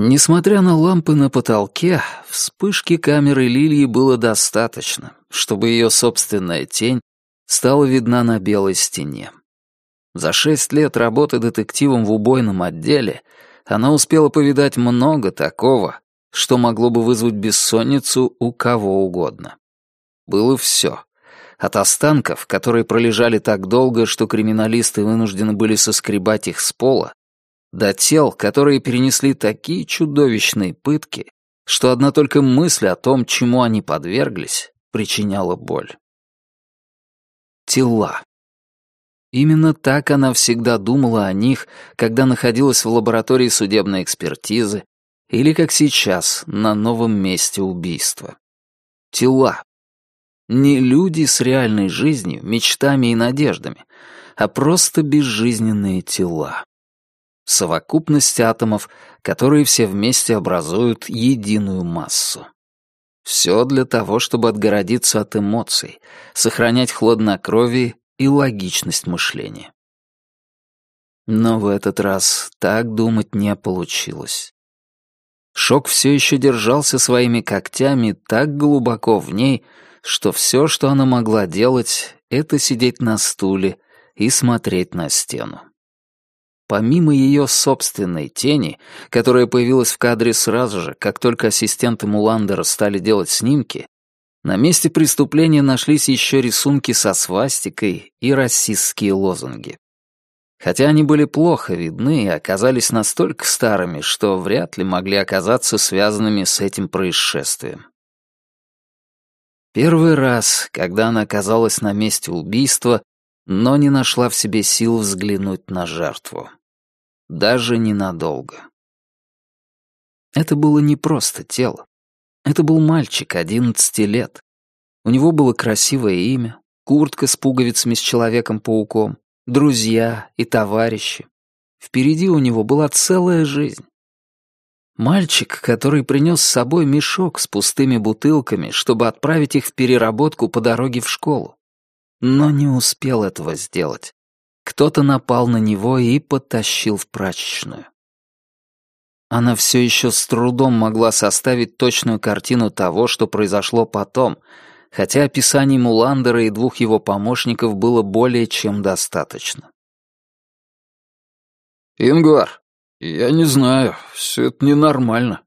Несмотря на лампы на потолке, вспышки камеры Лилии было достаточно, чтобы ее собственная тень стала видна на белой стене. За шесть лет работы детективом в убойном отделе она успела повидать много такого, что могло бы вызвать бессонницу у кого угодно. Было все. От останков, которые пролежали так долго, что криминалисты вынуждены были соскребать их с пола, до тел, которые перенесли такие чудовищные пытки, что одна только мысль о том, чему они подверглись, причиняла боль. Тела. Именно так она всегда думала о них, когда находилась в лаборатории судебной экспертизы или, как сейчас, на новом месте убийства. Тела. Не люди с реальной жизнью, мечтами и надеждами, а просто безжизненные тела совокупность атомов, которые все вместе образуют единую массу. Все для того, чтобы отгородиться от эмоций, сохранять хладнокровие и логичность мышления. Но в этот раз так думать не получилось. Шок все еще держался своими когтями так глубоко в ней, что все, что она могла делать, это сидеть на стуле и смотреть на стену. Помимо ее собственной тени, которая появилась в кадре сразу же, как только ассистенты Муландера стали делать снимки, на месте преступления нашлись еще рисунки со свастикой и расистские лозунги. Хотя они были плохо видны и оказались настолько старыми, что вряд ли могли оказаться связанными с этим происшествием. Первый раз, когда она оказалась на месте убийства, но не нашла в себе сил взглянуть на жертву. Даже ненадолго. Это было не просто тело. Это был мальчик, одиннадцати лет. У него было красивое имя, куртка с пуговицами с Человеком-пауком, друзья и товарищи. Впереди у него была целая жизнь. Мальчик, который принес с собой мешок с пустыми бутылками, чтобы отправить их в переработку по дороге в школу. Но не успел этого сделать. Кто-то напал на него и потащил в прачечную. Она все еще с трудом могла составить точную картину того, что произошло потом, хотя описаний Муландера и двух его помощников было более чем достаточно. «Ингвар, я не знаю, все это ненормально».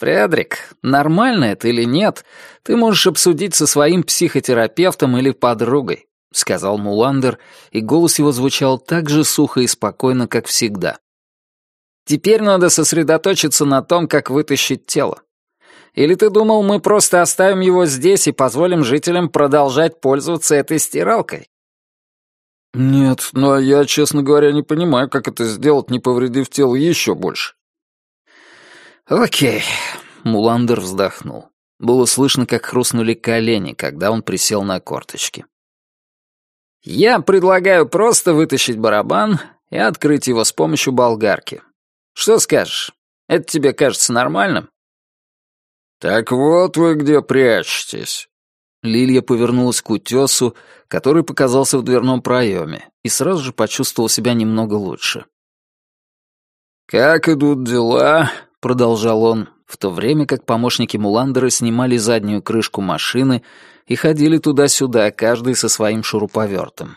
«Фредрик, нормально это или нет, ты можешь обсудить со своим психотерапевтом или подругой. — сказал Муландер, и голос его звучал так же сухо и спокойно, как всегда. «Теперь надо сосредоточиться на том, как вытащить тело. Или ты думал, мы просто оставим его здесь и позволим жителям продолжать пользоваться этой стиралкой?» «Нет, но я, честно говоря, не понимаю, как это сделать, не повредив тело еще больше». «Окей», — Муландер вздохнул. Было слышно, как хрустнули колени, когда он присел на корточки. Я предлагаю просто вытащить барабан и открыть его с помощью болгарки. Что скажешь? Это тебе кажется нормальным? Так вот вы где прячетесь. Лилия повернулась к утесу, который показался в дверном проеме, и сразу же почувствовал себя немного лучше. «Как идут дела?» — продолжал он, в то время как помощники Муландера снимали заднюю крышку машины и ходили туда-сюда, каждый со своим шуруповертом.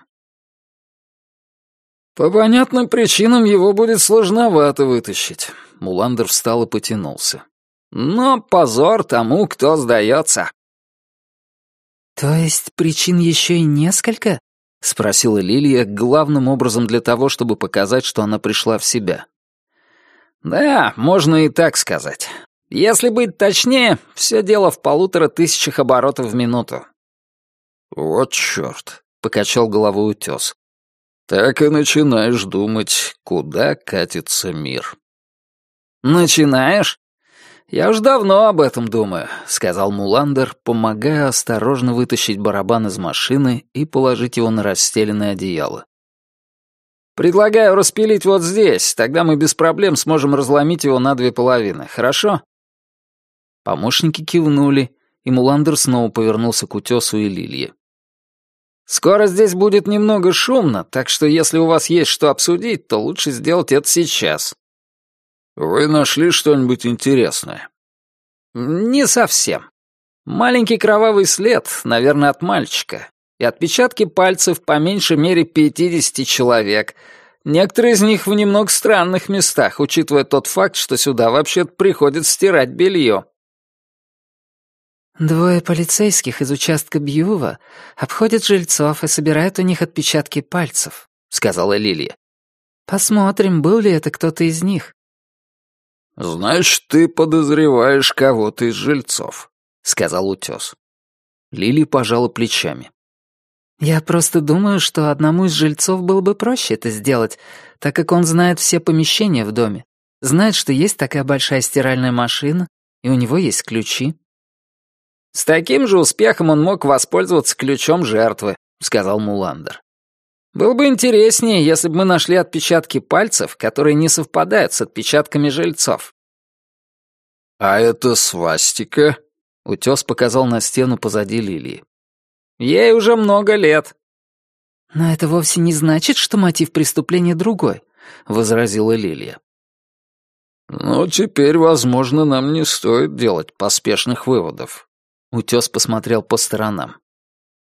«По понятным причинам его будет сложновато вытащить», — Муландер встал и потянулся. «Но позор тому, кто сдается». «То есть причин еще и несколько?» — спросила Лилия, главным образом для того, чтобы показать, что она пришла в себя. «Да, можно и так сказать. Если быть точнее, все дело в полутора тысячах оборотов в минуту. «Вот черт», — покачал головой утес. «Так и начинаешь думать, куда катится мир». «Начинаешь? Я уж давно об этом думаю», — сказал Муландер, помогая осторожно вытащить барабан из машины и положить его на расстеленное одеяло. «Предлагаю распилить вот здесь, тогда мы без проблем сможем разломить его на две половины, хорошо?» Помощники кивнули, и Муландер снова повернулся к утесу и лилье. «Скоро здесь будет немного шумно, так что если у вас есть что обсудить, то лучше сделать это сейчас». «Вы нашли что-нибудь интересное?» «Не совсем. Маленький кровавый след, наверное, от мальчика. И отпечатки пальцев по меньшей мере 50 человек. Некоторые из них в немного странных местах, учитывая тот факт, что сюда вообще-то приходят стирать белье». Двое полицейских из участка Бьюва обходят жильцов и собирают у них отпечатки пальцев, сказала Лилия. Посмотрим, был ли это кто-то из них. «Значит, ты подозреваешь кого-то из жильцов», — сказал утес. Лили пожала плечами. «Я просто думаю, что одному из жильцов было бы проще это сделать, так как он знает все помещения в доме, знает, что есть такая большая стиральная машина, и у него есть ключи. «С таким же успехом он мог воспользоваться ключом жертвы», — сказал Муландер. «Было бы интереснее, если бы мы нашли отпечатки пальцев, которые не совпадают с отпечатками жильцов». «А это свастика?» — утес показал на стену позади Лилии. «Ей уже много лет». «Но это вовсе не значит, что мотив преступления другой», — возразила Лилия. «Ну, теперь, возможно, нам не стоит делать поспешных выводов», Утес посмотрел по сторонам.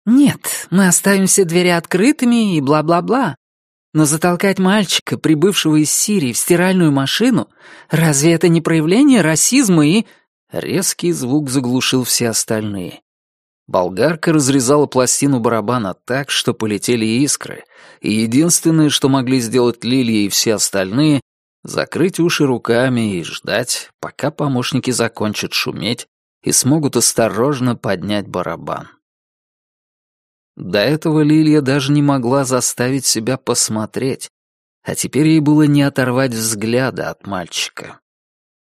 «Нет, мы оставим все двери открытыми и бла-бла-бла. Но затолкать мальчика, прибывшего из Сирии, в стиральную машину, разве это не проявление расизма и...» Резкий звук заглушил все остальные. Болгарка разрезала пластину барабана так, что полетели искры, и единственное, что могли сделать Лилия и все остальные, закрыть уши руками и ждать, пока помощники закончат шуметь и смогут осторожно поднять барабан. До этого Лилия даже не могла заставить себя посмотреть, а теперь ей было не оторвать взгляда от мальчика.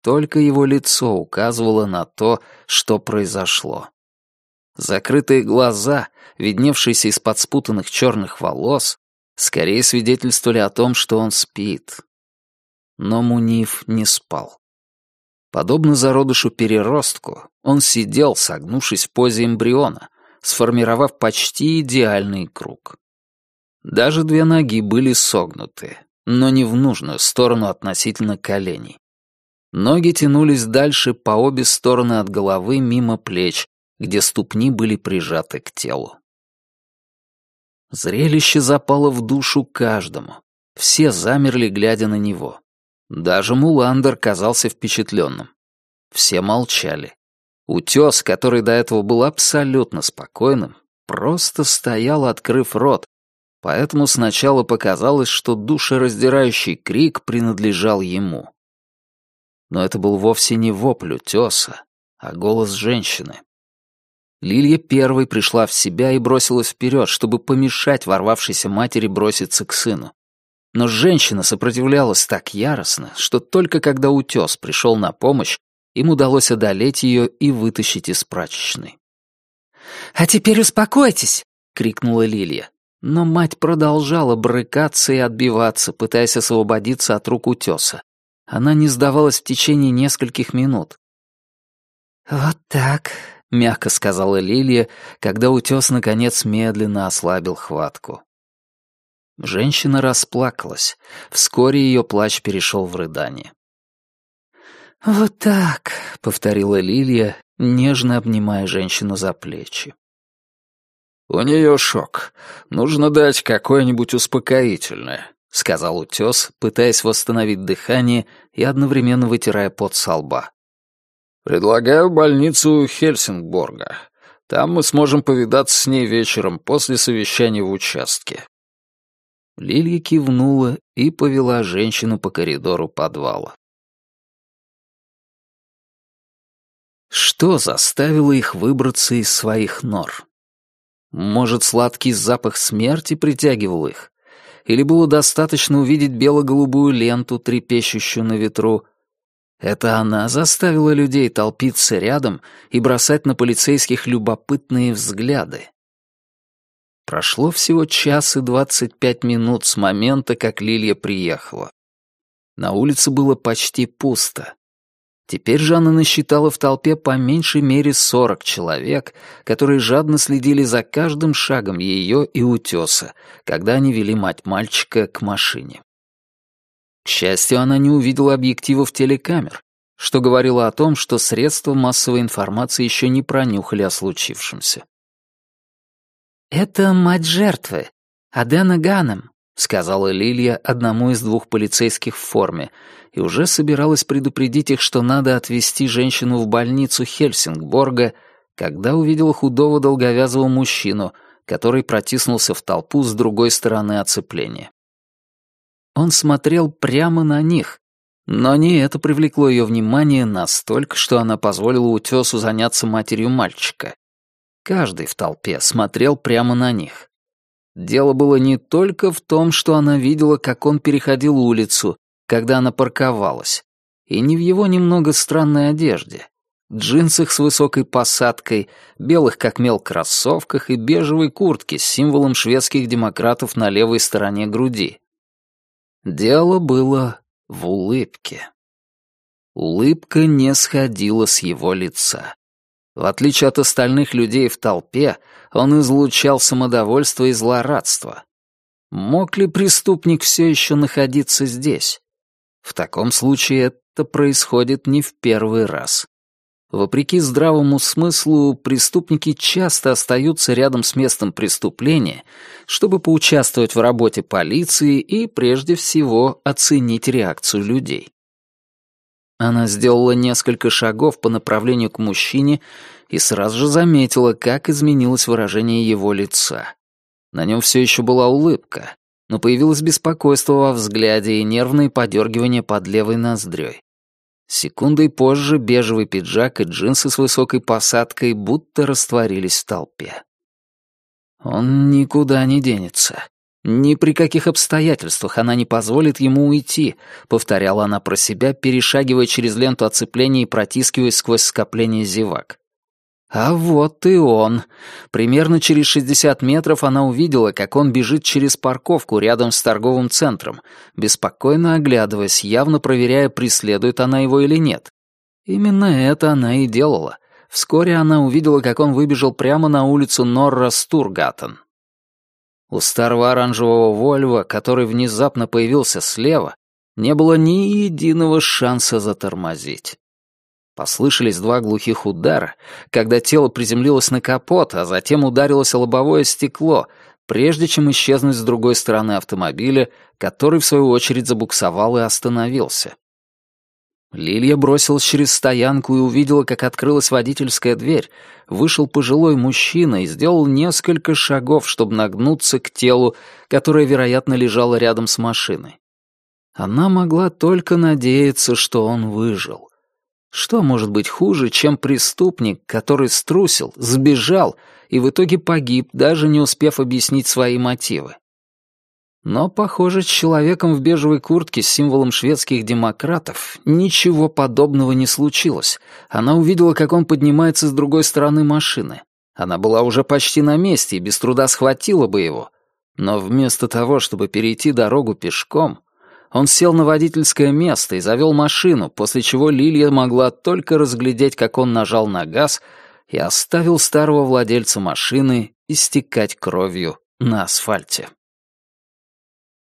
Только его лицо указывало на то, что произошло. Закрытые глаза, видневшиеся из-под спутанных черных волос, скорее свидетельствовали о том, что он спит. Но Муниф не спал. Подобно зародышу-переростку, он сидел, согнувшись в позе эмбриона, сформировав почти идеальный круг. Даже две ноги были согнуты, но не в нужную сторону относительно коленей. Ноги тянулись дальше по обе стороны от головы мимо плеч, где ступни были прижаты к телу. Зрелище запало в душу каждому. Все замерли, глядя на него. Даже Муландер казался впечатленным. Все молчали. Утес, который до этого был абсолютно спокойным, просто стоял, открыв рот, поэтому сначала показалось, что душераздирающий крик принадлежал ему. Но это был вовсе не вопль утеса, а голос женщины. Лилия первой пришла в себя и бросилась вперед, чтобы помешать ворвавшейся матери броситься к сыну. Но женщина сопротивлялась так яростно, что только когда утес пришел на помощь, им удалось одолеть ее и вытащить из прачечной. «А теперь успокойтесь!» — крикнула Лилия. Но мать продолжала брыкаться и отбиваться, пытаясь освободиться от рук утеса. Она не сдавалась в течение нескольких минут. «Вот так», — мягко сказала Лилия, когда утес наконец медленно ослабил хватку. Женщина расплакалась. Вскоре ее плач перешел в рыдание. «Вот так», — повторила Лилия, нежно обнимая женщину за плечи. «У нее шок. Нужно дать какое-нибудь успокоительное», — сказал утес, пытаясь восстановить дыхание и одновременно вытирая пот со лба. «Предлагаю больницу Хельсингборга. Там мы сможем повидаться с ней вечером после совещания в участке. Лилия кивнула и повела женщину по коридору подвала. Что заставило их выбраться из своих нор? Может, сладкий запах смерти притягивал их? Или было достаточно увидеть бело-голубую ленту, трепещущую на ветру? Это она заставила людей толпиться рядом и бросать на полицейских любопытные взгляды. Прошло всего час и двадцать пять минут с момента, как Лилия приехала. На улице было почти пусто. Теперь же она насчитала в толпе по меньшей мере сорок человек, которые жадно следили за каждым шагом ее и утеса, когда они вели мать мальчика к машине. К счастью, она не увидела объективов телекамер, что говорило о том, что средства массовой информации еще не пронюхали о случившемся. «Это мать жертвы, Адена Ганем», — сказала Лилия одному из двух полицейских в форме, и уже собиралась предупредить их, что надо отвезти женщину в больницу Хельсингборга, когда увидела худого долговязого мужчину, который протиснулся в толпу с другой стороны оцепления. Он смотрел прямо на них, но не это привлекло ее внимание настолько, что она позволила утесу заняться матерью мальчика. Каждый в толпе смотрел прямо на них. Дело было не только в том, что она видела, как он переходил улицу, когда она парковалась, и не в его немного странной одежде. Джинсах с высокой посадкой, белых как мел кроссовках и бежевой куртке с символом шведских демократов на левой стороне груди. Дело было в улыбке. Улыбка не сходила с его лица. В отличие от остальных людей в толпе, он излучал самодовольство и злорадство. Мог ли преступник все еще находиться здесь? В таком случае это происходит не в первый раз. Вопреки здравому смыслу, преступники часто остаются рядом с местом преступления, чтобы поучаствовать в работе полиции и, прежде всего, оценить реакцию людей. Она сделала несколько шагов по направлению к мужчине и сразу же заметила, как изменилось выражение его лица. На нем все еще была улыбка, но появилось беспокойство во взгляде и нервные подергивания под левой ноздрёй. Секундой позже бежевый пиджак и джинсы с высокой посадкой будто растворились в толпе. Он никуда не денется. Ни при каких обстоятельствах она не позволит ему уйти, повторяла она про себя, перешагивая через ленту оцепления и протискиваясь сквозь скопление зевак. А вот и он. Примерно через 60 метров она увидела, как он бежит через парковку рядом с торговым центром, беспокойно оглядываясь, явно проверяя, преследует она его или нет. Именно это она и делала. Вскоре она увидела, как он выбежал прямо на улицу Норра Стургаттен. У старого оранжевого Вольва, который внезапно появился слева, не было ни единого шанса затормозить. Послышались два глухих удара, когда тело приземлилось на капот, а затем ударилось о лобовое стекло, прежде чем исчезнуть с другой стороны автомобиля, который, в свою очередь, забуксовал и остановился. Лилия бросилась через стоянку и увидела, как открылась водительская дверь, вышел пожилой мужчина и сделал несколько шагов, чтобы нагнуться к телу, которое, вероятно, лежало рядом с машиной. Она могла только надеяться, что он выжил. Что может быть хуже, чем преступник, который струсил, сбежал и в итоге погиб, даже не успев объяснить свои мотивы? Но, похоже, с человеком в бежевой куртке с символом шведских демократов ничего подобного не случилось. Она увидела, как он поднимается с другой стороны машины. Она была уже почти на месте и без труда схватила бы его. Но вместо того, чтобы перейти дорогу пешком, он сел на водительское место и завел машину, после чего Лилия могла только разглядеть, как он нажал на газ и оставил старого владельца машины истекать кровью на асфальте.